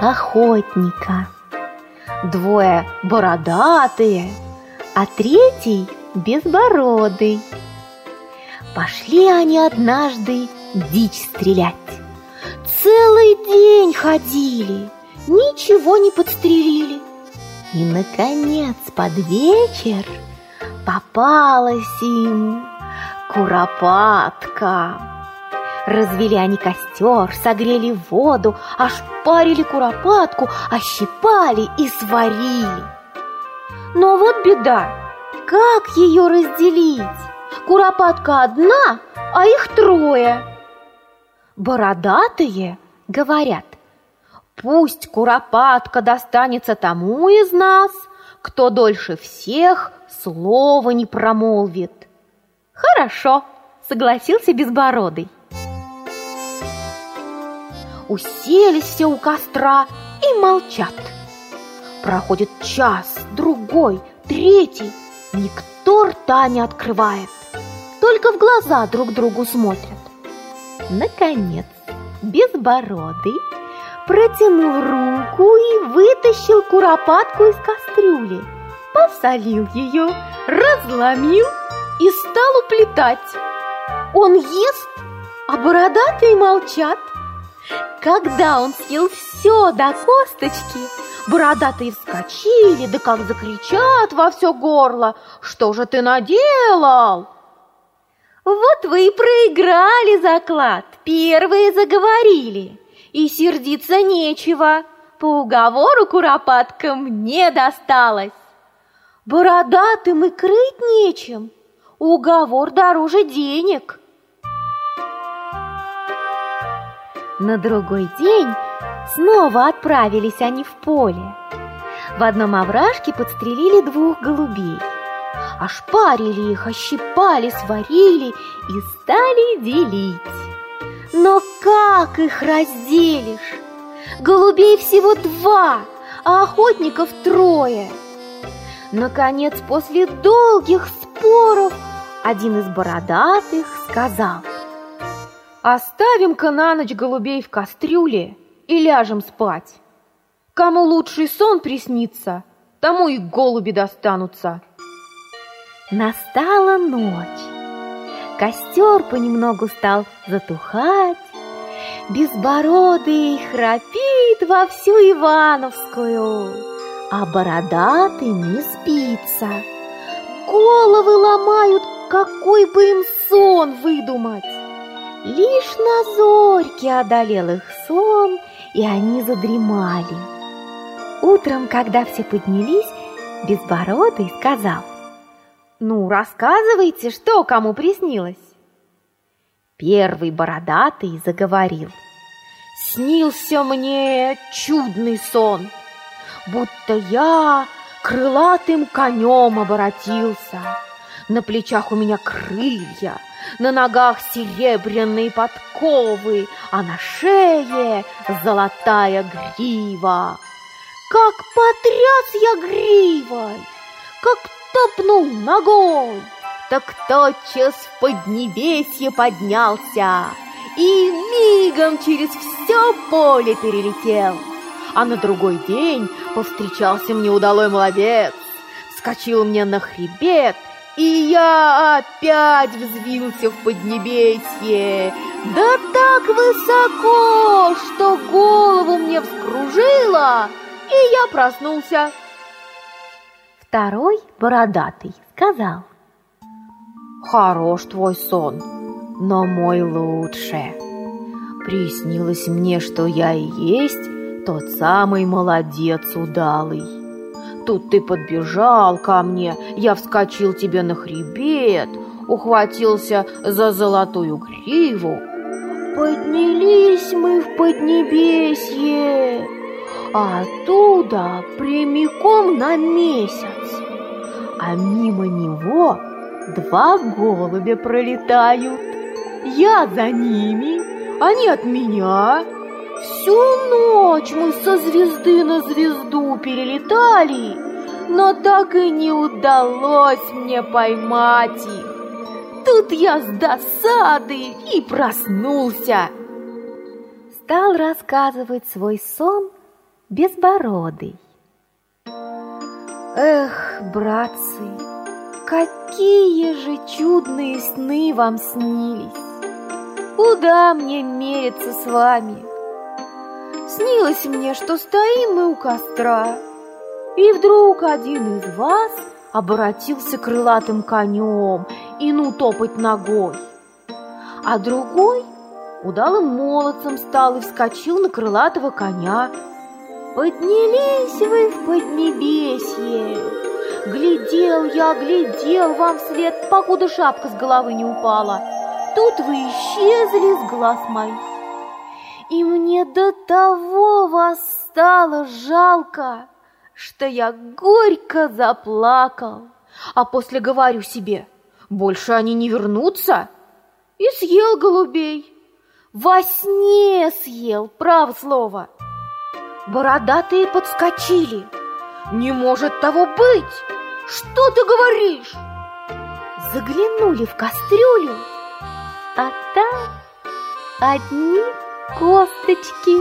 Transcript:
охотника. Двое бородатые, а третий безбородый. Пошли они однажды дичь стрелять. Целый день ходили, ничего не подстрелили. И, наконец, под вечер попалась им куропатка. Развели они костер, согрели воду, ошпарили куропатку, ощипали и сварили. Но вот беда, как ее разделить? Куропатка одна, а их трое. Бородатые говорят, пусть куропатка достанется тому из нас, кто дольше всех слова не промолвит. Хорошо, согласился Безбородый. Уселись все у костра и молчат. Проходит час, другой, третий, никто рта не открывает, только в глаза друг другу смотрят. Наконец, Безбородый протянул руку и вытащил куропатку из кастрюли, посолил ее, разломил и стал уплетать. Он ест, а бородатые молчат. Когда он съел все до косточки, бородатые вскочили, да как закричат во все горло, что же ты наделал? Вот вы и проиграли заклад, первые заговорили, и сердиться нечего, по уговору куропаткам не досталось. Бородатым и крыть нечем, уговор дороже денег. На другой день снова отправились они в поле. В одном овражке подстрелили двух голубей. Ошпарили их, ощипали, сварили и стали делить. Но как их разделишь? Голубей всего два, а охотников трое. Наконец, после долгих споров, один из бородатых сказал – Оставим-ка на ночь голубей в кастрюле и ляжем спать. Кому лучший сон приснится, тому и голуби достанутся. Настала ночь. Костер понемногу стал затухать. Безбородый храпит во всю Ивановскую, а бородатый не спится. Головы ломают, какой бы им сон выдумать. Лишь на зорьке одолел их сон, и они задремали. Утром, когда все поднялись, Безбородый сказал, «Ну, рассказывайте, что кому приснилось?» Первый бородатый заговорил, «Снился мне чудный сон, будто я крылатым конем обратился, на плечах у меня крылья, на ногах серебряные подковы, а на шее золотая грива. Как потряс я гривой, как топнул ногой, так тотчас в поднебесье поднялся и мигом через все поле перелетел. А на другой день повстречался мне удалой молодец, вскочил мне на хребет и я опять взвился в Поднебесье, да так высоко, что голову мне вскружило, и я проснулся. Второй бородатый сказал, «Хорош твой сон, но мой лучше. Приснилось мне, что я и есть тот самый молодец удалый. Тут ты подбежал ко мне, я вскочил тебе на хребет, ухватился за золотую гриву. Поднялись мы в Поднебесье, а оттуда прямиком на месяц. А мимо него два голубя пролетают. Я за ними, они от меня. Всю ночь мы со звезды на звезду перелетали, но так и не удалось мне поймать их. Тут я с досады и проснулся. Стал рассказывать свой сон безбородый. Эх, братцы, какие же чудные сны вам снились! Куда мне мериться с вами? Снилось мне, что стоим мы у костра, И вдруг один из вас обратился крылатым конем и ну топать ногой, А другой удалым молодцем стал и вскочил на крылатого коня. Поднялись вы в поднебесье, Глядел я, глядел вам вслед, покуда шапка с головы не упала — тут вы исчезли с глаз моих. И мне до того вас стало жалко, что я горько заплакал. А после говорю себе, больше они не вернутся. И съел голубей. Во сне съел, право слово. Бородатые подскочили. Не может того быть! Что ты говоришь? Заглянули в кастрюлю а там одни косточки.